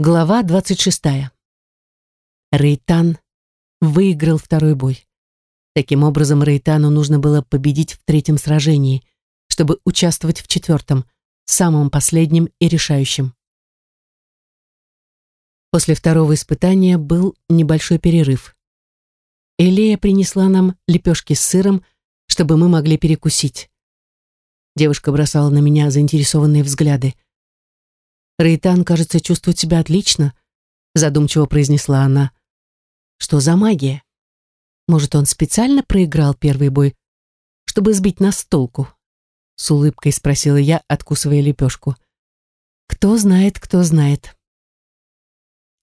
Глава 26. Рейтан выиграл второй бой. Таким образом, Рейтану нужно было победить в третьем сражении, чтобы участвовать в четвертом, самом последнем и решающем. После второго испытания был небольшой перерыв. Элея принесла нам лепешки с сыром, чтобы мы могли перекусить. Девушка бросала на меня заинтересованные взгляды. Рейтан, кажется, чувствует себя отлично, задумчиво произнесла она. Что за магия? Может, он специально проиграл первый бой, чтобы сбить нас с толку? С улыбкой спросила я, откусывая лепешку. Кто знает, кто знает.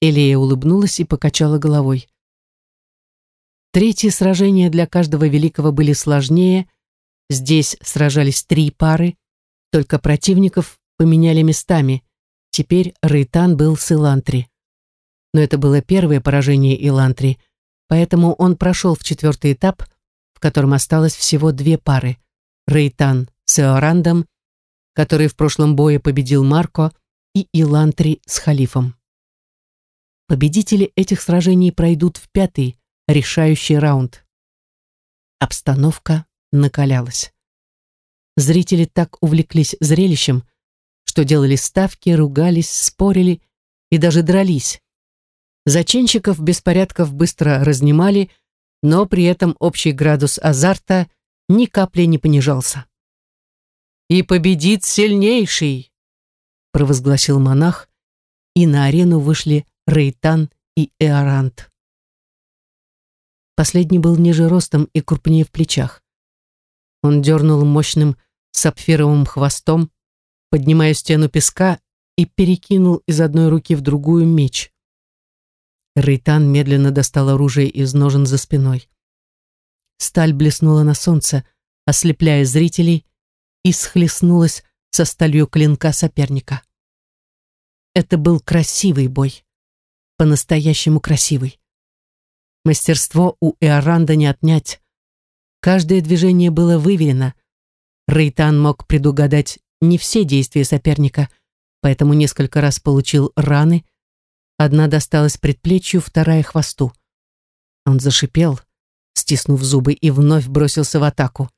Элия улыбнулась и покачала головой. Третьи сражения для каждого великого были сложнее. Здесь сражались три пары, только противников поменяли местами. Теперь Рейтан был с Илантри. Но это было первое поражение Илантри, поэтому он прошел в четвертый этап, в котором осталось всего две пары. Рейтан с Эорандом, который в прошлом бое победил Марко, и Илантри с Халифом. Победители этих сражений пройдут в пятый, решающий раунд. Обстановка накалялась. Зрители так увлеклись зрелищем, что делали ставки, ругались, спорили и даже дрались. Зачинщиков беспорядков быстро разнимали, но при этом общий градус азарта ни капли не понижался. «И победит сильнейший!» провозгласил монах, и на арену вышли Рейтан и Эорант. Последний был ниже ростом и крупнее в плечах. Он дернул мощным сапфировым хвостом, поднимая стену песка и перекинул из одной руки в другую меч. Рейтан медленно достал оружие из ножен за спиной. Сталь блеснула на солнце, ослепляя зрителей, и схлестнулась со сталью клинка соперника. Это был красивый бой. По-настоящему красивый. Мастерство у Эоранда не отнять. Каждое движение было выверено. Рейтан мог предугадать не все действия соперника, поэтому несколько раз получил раны. Одна досталась предплечью, вторая — хвосту. Он зашипел, стиснув зубы, и вновь бросился в атаку.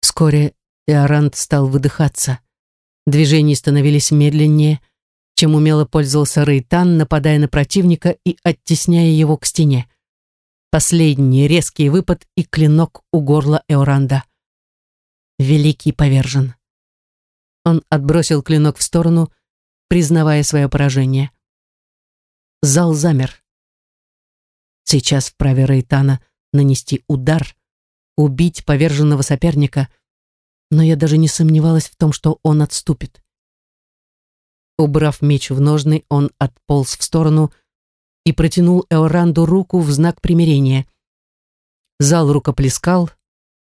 Вскоре Эорант стал выдыхаться. Движения становились медленнее, чем умело пользовался Рейтан, нападая на противника и оттесняя его к стене. Последний резкий выпад и клинок у горла Эоранда. Великий повержен. Он отбросил клинок в сторону, признавая свое поражение. Зал замер. Сейчас вправе Рейтана нанести удар, убить поверженного соперника, но я даже не сомневалась в том, что он отступит. Убрав меч в ножны, он отполз в сторону и протянул Эоранду руку в знак примирения. Зал рукоплескал,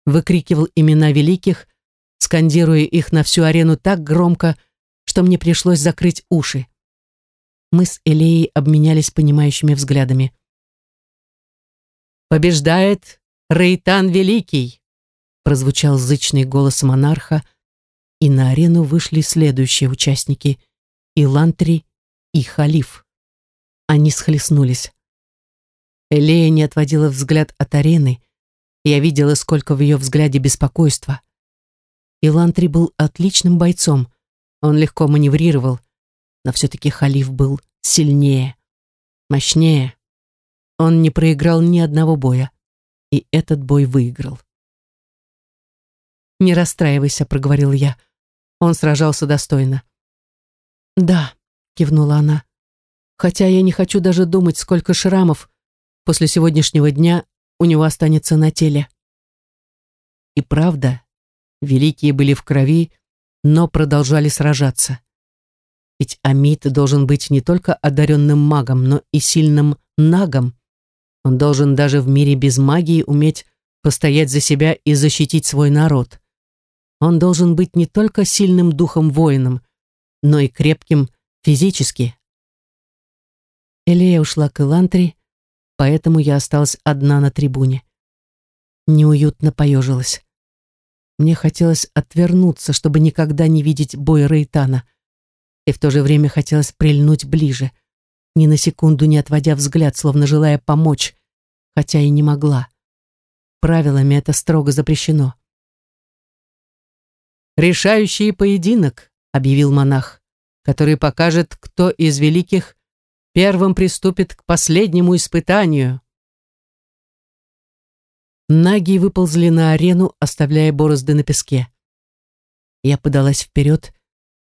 выкрикивал имена великих, скандируя их на всю арену так громко, что мне пришлось закрыть уши. Мы с Элеей обменялись понимающими взглядами. «Побеждает Рейтан Великий!» прозвучал зычный голос монарха, и на арену вышли следующие участники — Илантри и Халиф. Они схлестнулись. Элея не отводила взгляд от арены, я видела, сколько в ее взгляде беспокойства. Илантри был отличным бойцом. Он легко маневрировал, но все-таки Халиф был сильнее, мощнее. Он не проиграл ни одного боя, и этот бой выиграл. «Не расстраивайся», — проговорил я. Он сражался достойно. «Да», — кивнула она, «хотя я не хочу даже думать, сколько шрамов после сегодняшнего дня у него останется на теле». И правда, Великие были в крови, но продолжали сражаться. Ведь Амид должен быть не только одаренным магом, но и сильным нагом. Он должен даже в мире без магии уметь постоять за себя и защитить свой народ. Он должен быть не только сильным духом воином, но и крепким физически. Элея ушла к Элантри, поэтому я осталась одна на трибуне. Неуютно поежилась. Мне хотелось отвернуться, чтобы никогда не видеть бой Рейтана, и в то же время хотелось прильнуть ближе, ни на секунду не отводя взгляд, словно желая помочь, хотя и не могла. Правилами это строго запрещено. «Решающий поединок», — объявил монах, «который покажет, кто из великих первым приступит к последнему испытанию». Наги выползли на арену, оставляя борозды на песке. Я подалась вперед,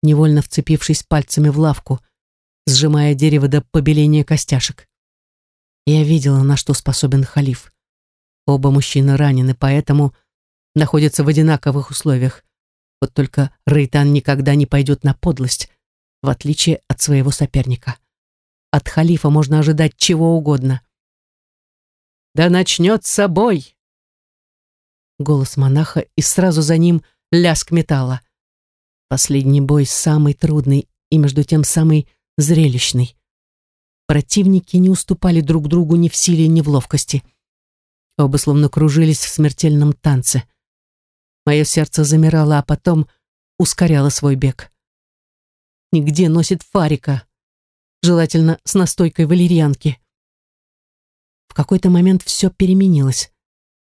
невольно вцепившись пальцами в лавку, сжимая дерево до побеления костяшек. Я видела, на что способен халиф. Оба мужчины ранены, поэтому находятся в одинаковых условиях. Вот только Рейтан никогда не пойдет на подлость, в отличие от своего соперника. От халифа можно ожидать чего угодно. «Да начнется бой!» Голос монаха, и сразу за ним лязг металла. Последний бой самый трудный и между тем самый зрелищный. Противники не уступали друг другу ни в силе, ни в ловкости. Оба словно кружились в смертельном танце. Мое сердце замирало, а потом ускоряло свой бег. Нигде носит фарика, желательно с настойкой валерьянки. В какой-то момент все переменилось.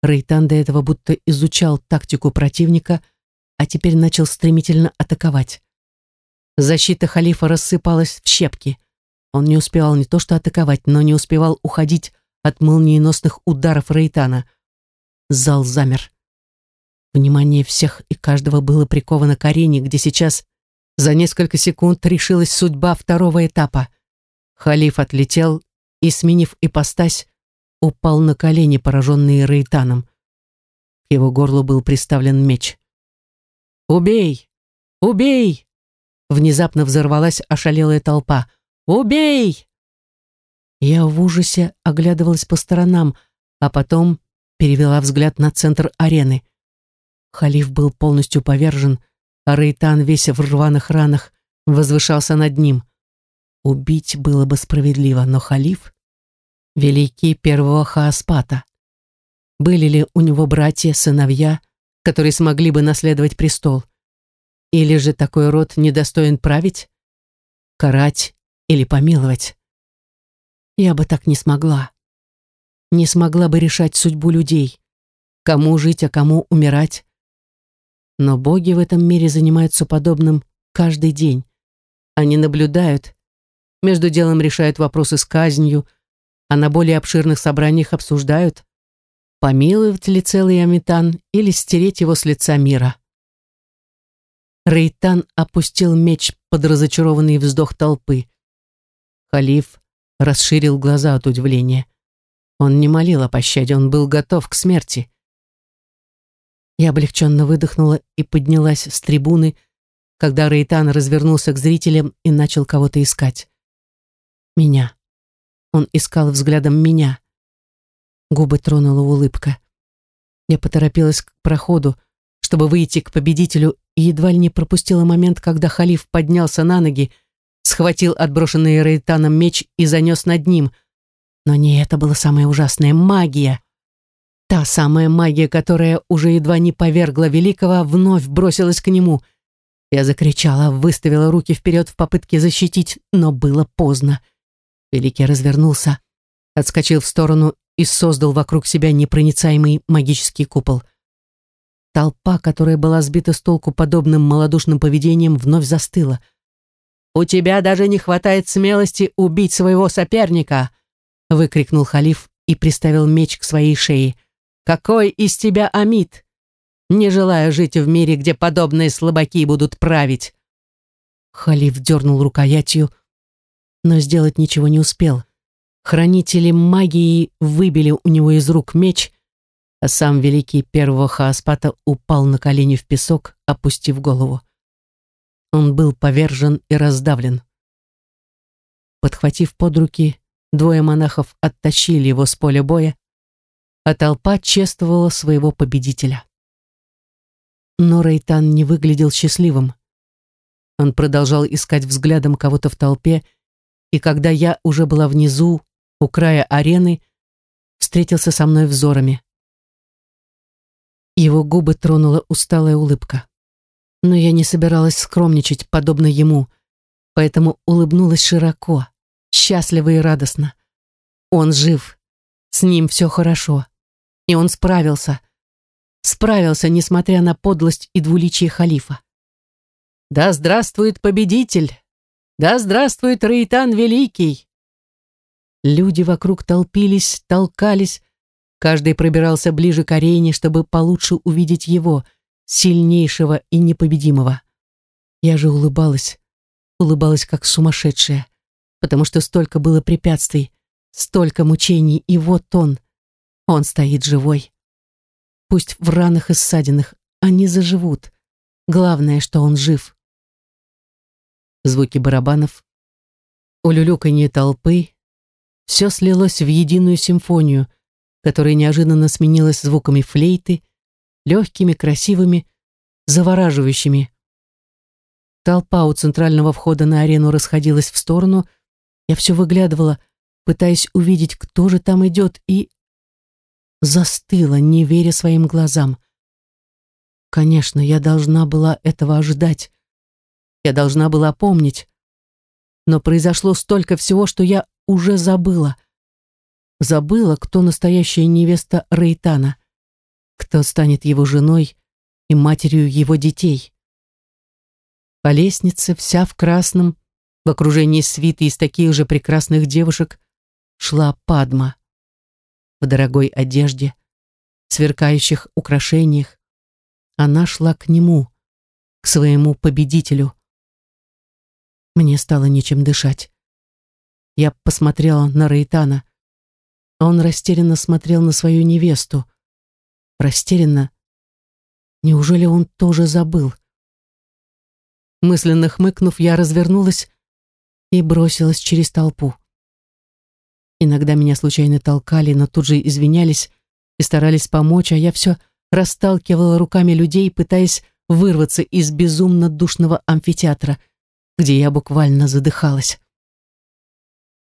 Рейтан до этого будто изучал тактику противника — а теперь начал стремительно атаковать. Защита халифа рассыпалась в щепки. Он не успевал не то что атаковать, но не успевал уходить от молниеносных ударов Рейтана. Зал замер. Внимание всех и каждого было приковано к арене, где сейчас за несколько секунд решилась судьба второго этапа. Халиф отлетел и, сменив ипостась, упал на колени, пораженные Рейтаном. К его горлу был приставлен меч. «Убей! Убей!» Внезапно взорвалась ошалелая толпа. «Убей!» Я в ужасе оглядывалась по сторонам, а потом перевела взгляд на центр арены. Халиф был полностью повержен, а Рейтан, весь в рваных ранах, возвышался над ним. Убить было бы справедливо, но халиф — великий первого Хааспата. Были ли у него братья, сыновья — которые смогли бы наследовать престол. Или же такой род недостоин править, карать или помиловать. Я бы так не смогла. Не смогла бы решать судьбу людей, кому жить, а кому умирать. Но боги в этом мире занимаются подобным каждый день. Они наблюдают, между делом решают вопросы с казнью, а на более обширных собраниях обсуждают, помиловать ли целый Амитан или стереть его с лица мира. Рейтан опустил меч под разочарованный вздох толпы. Халиф расширил глаза от удивления. Он не молил о пощаде, он был готов к смерти. Я облегченно выдохнула и поднялась с трибуны, когда Рейтан развернулся к зрителям и начал кого-то искать. Меня. Он искал взглядом меня. Губы тронула улыбка. Я поторопилась к проходу, чтобы выйти к победителю, и едва ли не пропустила момент, когда халиф поднялся на ноги, схватил отброшенный Рейтаном меч и занес над ним. Но не это было самое ужасное. Магия! Та самая магия, которая уже едва не повергла Великого, вновь бросилась к нему. Я закричала, выставила руки вперед в попытке защитить, но было поздно. Великий развернулся, отскочил в сторону и создал вокруг себя непроницаемый магический купол. Толпа, которая была сбита с толку подобным малодушным поведением, вновь застыла. «У тебя даже не хватает смелости убить своего соперника!» выкрикнул халиф и приставил меч к своей шее. «Какой из тебя Амид? Не желаю жить в мире, где подобные слабаки будут править!» Халиф дернул рукоятью, но сделать ничего не успел. Хранители магии выбили у него из рук меч, а сам великий первого Хааспата упал на колени в песок, опустив голову. Он был повержен и раздавлен. Подхватив под руки, двое монахов оттащили его с поля боя, а толпа чествовала своего победителя. Но Рейтан не выглядел счастливым. Он продолжал искать взглядом кого-то в толпе, и когда я уже была внизу, у края арены, встретился со мной взорами. Его губы тронула усталая улыбка. Но я не собиралась скромничать, подобно ему, поэтому улыбнулась широко, счастливо и радостно. Он жив, с ним все хорошо. И он справился. Справился, несмотря на подлость и двуличие халифа. Да здравствует победитель! Да здравствует Раитан Великий! Люди вокруг толпились, толкались, каждый пробирался ближе к арене, чтобы получше увидеть его, сильнейшего и непобедимого. Я же улыбалась, улыбалась как сумасшедшая, потому что столько было препятствий, столько мучений, и вот он, он стоит живой. Пусть в ранах и ссадинах они заживут. Главное, что он жив. Звуки барабанов, улюлюканье толпы, все слилось в единую симфонию, которая неожиданно сменилась звуками флейты, легкими, красивыми, завораживающими. Толпа у центрального входа на арену расходилась в сторону. Я все выглядывала, пытаясь увидеть, кто же там идет, и застыла, не веря своим глазам. Конечно, я должна была этого ожидать. Я должна была помнить. Но произошло столько всего, что я уже забыла. Забыла, кто настоящая невеста Рейтана, кто станет его женой и матерью его детей. По лестнице, вся в красном, в окружении свиты из таких же прекрасных девушек, шла Падма. В дорогой одежде, сверкающих украшениях. Она шла к нему, к своему победителю. Мне стало нечем дышать. Я посмотрела на Рейтана. Он растерянно смотрел на свою невесту. Растерянно. Неужели он тоже забыл? Мысленно хмыкнув, я развернулась и бросилась через толпу. Иногда меня случайно толкали, но тут же извинялись и старались помочь, а я все расталкивала руками людей, пытаясь вырваться из безумно душного амфитеатра, где я буквально задыхалась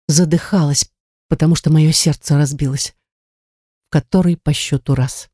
задыхалась, потому что мое сердце разбилось. В который по счету раз.